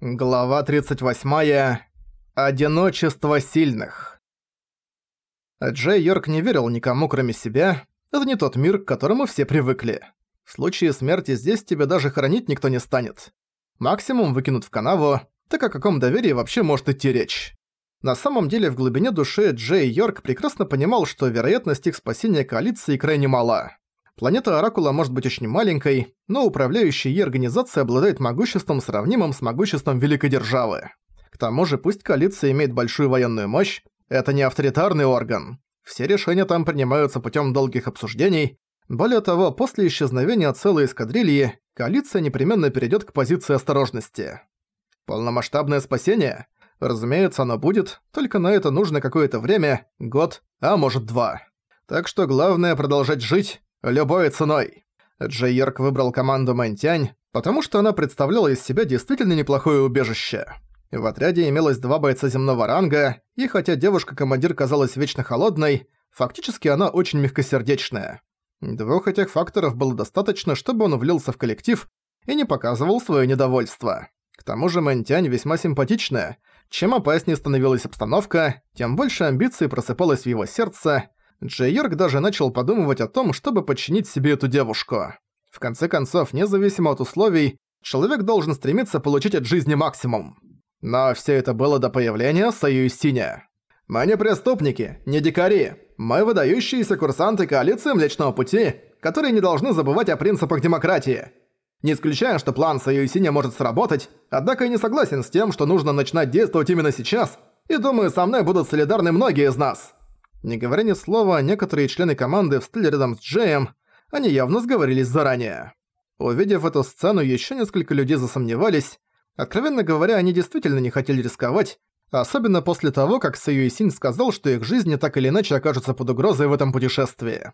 Глава 38. Одиночество сильных. Джей Йорк не верил никому, кроме себя. Это не тот мир, к которому все привыкли. В случае смерти здесь тебя даже хоронить никто не станет. Максимум выкинут в канаву, так о каком доверии вообще может идти речь. На самом деле, в глубине души Джей Йорк прекрасно понимал, что вероятность их спасения коалиции крайне мала. Планета Оракула может быть очень маленькой, но управляющая ей организация обладает могуществом, сравнимым с могуществом Великой Державы. К тому же, пусть коалиция имеет большую военную мощь, это не авторитарный орган. Все решения там принимаются путем долгих обсуждений. Более того, после исчезновения целой эскадрильи, коалиция непременно перейдет к позиции осторожности. Полномасштабное спасение? Разумеется, оно будет, только на это нужно какое-то время, год, а может два. Так что главное продолжать жить, Любой ценой. Джей Йорк выбрал команду Мэнтянь, потому что она представляла из себя действительно неплохое убежище. В отряде имелось два бойца земного ранга, и хотя девушка-командир казалась вечно холодной, фактически она очень мягкосердечная. Двух этих факторов было достаточно, чтобы он влился в коллектив и не показывал своё недовольство. К тому же Мэнтянь весьма симпатичная. Чем опаснее становилась обстановка, тем больше амбиций просыпалось в его сердце, Джей Йорк даже начал подумывать о том, чтобы подчинить себе эту девушку. В конце концов, независимо от условий, человек должен стремиться получить от жизни максимум. Но все это было до появления Союзсиня. «Мы не преступники, не дикари. Мы выдающиеся курсанты коалиции Млечного Пути, которые не должны забывать о принципах демократии. Не исключая, что план Союзсиня может сработать, однако я не согласен с тем, что нужно начинать действовать именно сейчас, и думаю, со мной будут солидарны многие из нас». Не говоря ни слова, некоторые члены команды встали рядом с Джеем, они явно сговорились заранее. Увидев эту сцену, еще несколько людей засомневались. Откровенно говоря, они действительно не хотели рисковать, особенно после того, как Сэйюисинь сказал, что их жизни так или иначе окажутся под угрозой в этом путешествии.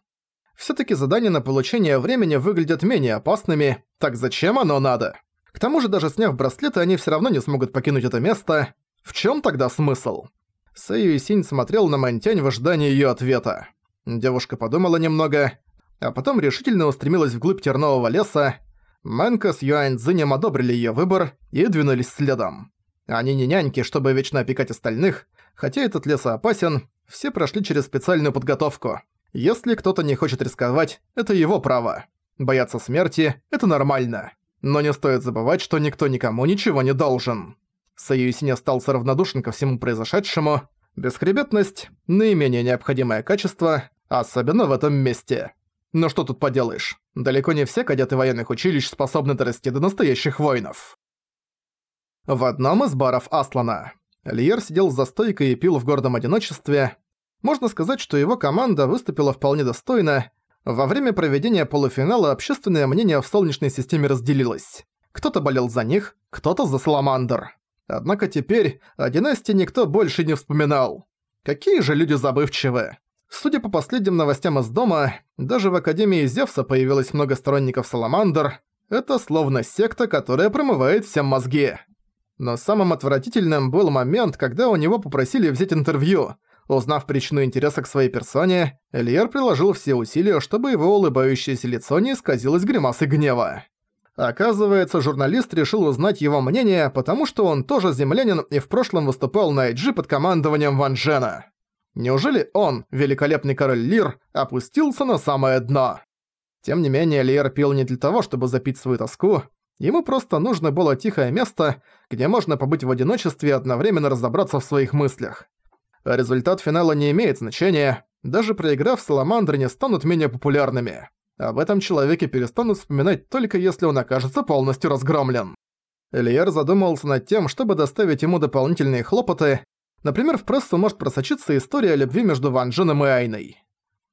Всё-таки задания на получение времени выглядят менее опасными, так зачем оно надо? К тому же даже сняв браслеты, они всё равно не смогут покинуть это место. В чём тогда смысл? Сэйю Синь смотрел на Мантянь в ожидании её ответа. Девушка подумала немного, а потом решительно устремилась вглубь тернового леса. Мэнка с Юань Цзинем одобрили её выбор и двинулись следом. Они не няньки, чтобы вечно опекать остальных, хотя этот лес опасен, все прошли через специальную подготовку. Если кто-то не хочет рисковать, это его право. Бояться смерти – это нормально. Но не стоит забывать, что никто никому ничего не должен. Союзин остался равнодушен ко всему произошедшему. Бесхребетность – наименее необходимое качество, особенно в этом месте. Но что тут поделаешь, далеко не все кадеты военных училищ способны дорасти до настоящих воинов. В одном из баров Аслана. Лиер сидел за стойкой и пил в гордом одиночестве. Можно сказать, что его команда выступила вполне достойно. Во время проведения полуфинала общественное мнение в Солнечной системе разделилось. Кто-то болел за них, кто-то за Саламандр. Однако теперь о династии никто больше не вспоминал. Какие же люди забывчивые. Судя по последним новостям из дома, даже в Академии Зевса появилось много сторонников Саламандр. Это словно секта, которая промывает всем мозги. Но самым отвратительным был момент, когда у него попросили взять интервью. Узнав причину интереса к своей персоне, Эльер приложил все усилия, чтобы его улыбающееся лицо не исказилось гримасой гнева. Оказывается, журналист решил узнать его мнение, потому что он тоже землянин и в прошлом выступал на IG под командованием Ван Джена. Неужели он, великолепный король Лир, опустился на самое дно? Тем не менее, Лир пил не для того, чтобы запить свою тоску. Ему просто нужно было тихое место, где можно побыть в одиночестве и одновременно разобраться в своих мыслях. Результат финала не имеет значения, даже проиграв, Саламандры не станут менее популярными. Об этом человеке перестанут вспоминать только если он окажется полностью разгромлен. Элиер задумался над тем, чтобы доставить ему дополнительные хлопоты. Например, в прессу может просочиться история любви между Ван Дженом и Айной.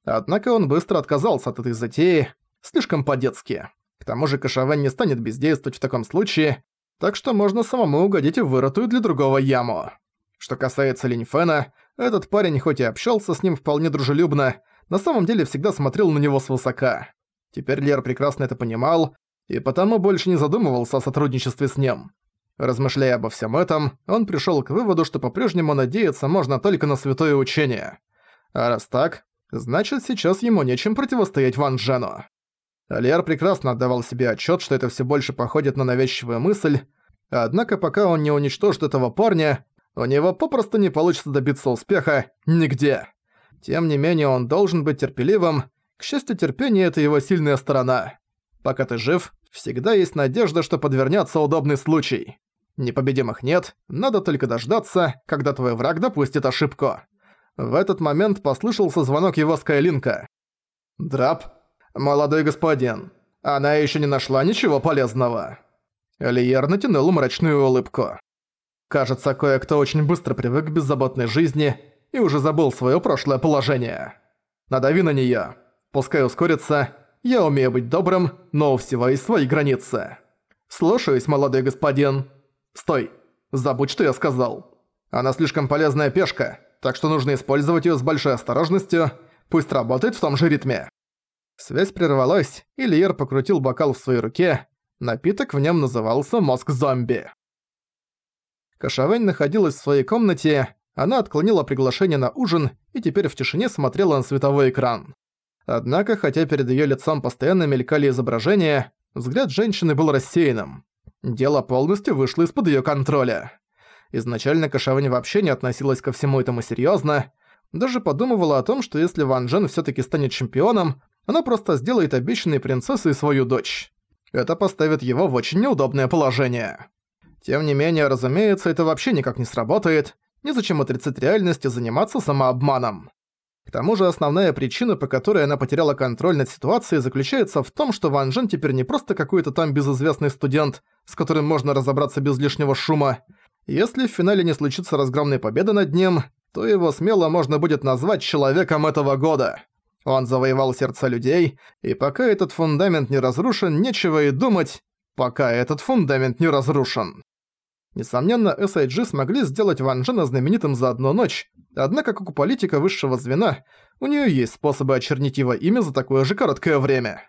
Однако он быстро отказался от этой затеи, слишком по-детски. К тому же Кашавен не станет бездействовать в таком случае, так что можно самому угодить в вырытую для другого яму. Что касается Линьфена, этот парень хоть и общался с ним вполне дружелюбно, на самом деле всегда смотрел на него свысока. Теперь Лер прекрасно это понимал, и потому больше не задумывался о сотрудничестве с ним. Размышляя обо всем этом, он пришёл к выводу, что по-прежнему надеяться можно только на святое учение. А раз так, значит сейчас ему нечем противостоять Ван Джену. Лер прекрасно отдавал себе отчёт, что это всё больше походит на навязчивую мысль. Однако пока он не уничтожит этого парня, у него попросту не получится добиться успеха нигде. Тем не менее, он должен быть терпеливым. К счастью, терпение – это его сильная сторона. Пока ты жив, всегда есть надежда, что подвернется удобный случай. Непобедимых нет, надо только дождаться, когда твой враг допустит ошибку. В этот момент послышался звонок его Скайлинка. «Драп, молодой господин, она еще не нашла ничего полезного». Лиер натянул мрачную улыбку. Кажется, кое-кто очень быстро привык к беззаботной жизни и уже забыл свое прошлое положение. Надави на нее. Пускай ускорится. Я умею быть добрым, но у всего есть свои границы. Слушаюсь, молодой господин. Стой. Забудь, что я сказал. Она слишком полезная пешка, так что нужно использовать ее с большой осторожностью. Пусть работает в том же ритме. Связь прервалась, и Лиер покрутил бокал в своей руке. Напиток в нем назывался «Мозг зомби». Кашавэнь находилась в своей комнате, она отклонила приглашение на ужин и теперь в тишине смотрела на световой экран. Однако, хотя перед её лицом постоянно мелькали изображения, взгляд женщины был рассеянным. Дело полностью вышло из-под её контроля. Изначально Кашавэнь вообще не относилась ко всему этому серьёзно, даже подумывала о том, что если Ван Джен всё-таки станет чемпионом, она просто сделает обещанной принцессой свою дочь. Это поставит его в очень неудобное положение. Тем не менее, разумеется, это вообще никак не сработает, незачем отрицать реальность и заниматься самообманом. К тому же основная причина, по которой она потеряла контроль над ситуацией, заключается в том, что Ван Джен теперь не просто какой-то там безызвестный студент, с которым можно разобраться без лишнего шума. Если в финале не случится разгромной победы над ним, то его смело можно будет назвать человеком этого года. Он завоевал сердца людей, и пока этот фундамент не разрушен, нечего и думать, пока этот фундамент не разрушен. Несомненно, SIG смогли сделать Ван Джена знаменитым за одну ночь, однако как у политика высшего звена, у неё есть способы очернить его имя за такое же короткое время.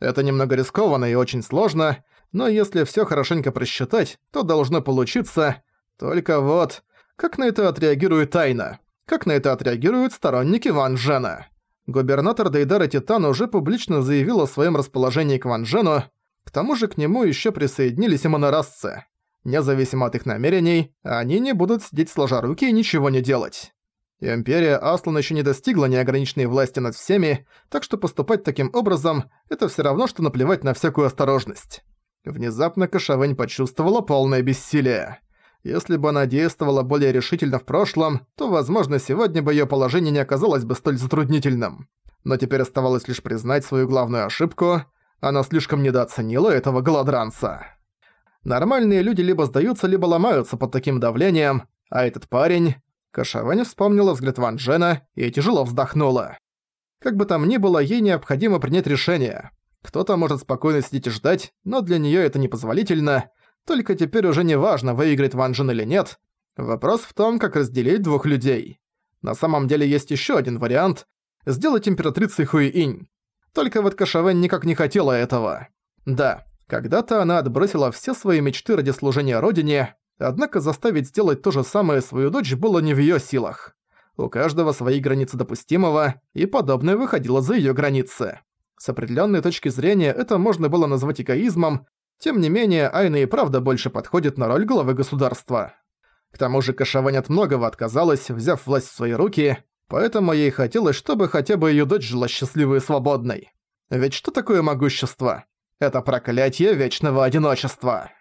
Это немного рискованно и очень сложно, но если всё хорошенько просчитать, то должно получиться. Только вот, как на это отреагирует Тайна? Как на это отреагируют сторонники Ван Джена? Губернатор Дейдара Титан уже публично заявил о своём расположении к Ван Джену, к тому же к нему ещё присоединились и монорасцы. Независимо от их намерений, они не будут сидеть сложа руки и ничего не делать. Империя Аслан еще не достигла неограниченной власти над всеми, так что поступать таким образом – это все равно, что наплевать на всякую осторожность. Внезапно Кашавэнь почувствовала полное бессилие. Если бы она действовала более решительно в прошлом, то, возможно, сегодня бы её положение не оказалось бы столь затруднительным. Но теперь оставалось лишь признать свою главную ошибку – она слишком недооценила этого голодранца. Нормальные люди либо сдаются, либо ломаются под таким давлением, а этот парень... Кашавань вспомнила взгляд Ван Джена и тяжело вздохнула. Как бы там ни было, ей необходимо принять решение. Кто-то может спокойно сидеть и ждать, но для неё это непозволительно. Только теперь уже не важно, выиграет Ван Джен или нет. Вопрос в том, как разделить двух людей. На самом деле есть ещё один вариант – сделать императрицей Хуи-Инь. Только вот Кашавэн никак не хотела этого. Да, когда-то она отбросила все свои мечты ради служения родине, однако заставить сделать то же самое свою дочь было не в её силах. У каждого свои границы допустимого, и подобное выходило за её границы. С определённой точки зрения это можно было назвать эгоизмом, тем не менее Айна и правда больше подходит на роль главы государства. К тому же Кашавань от многого отказалась, взяв власть в свои руки, поэтому ей хотелось, чтобы хотя бы её дочь жила счастливой и свободной. Ведь что такое могущество? Это проклятие вечного одиночества.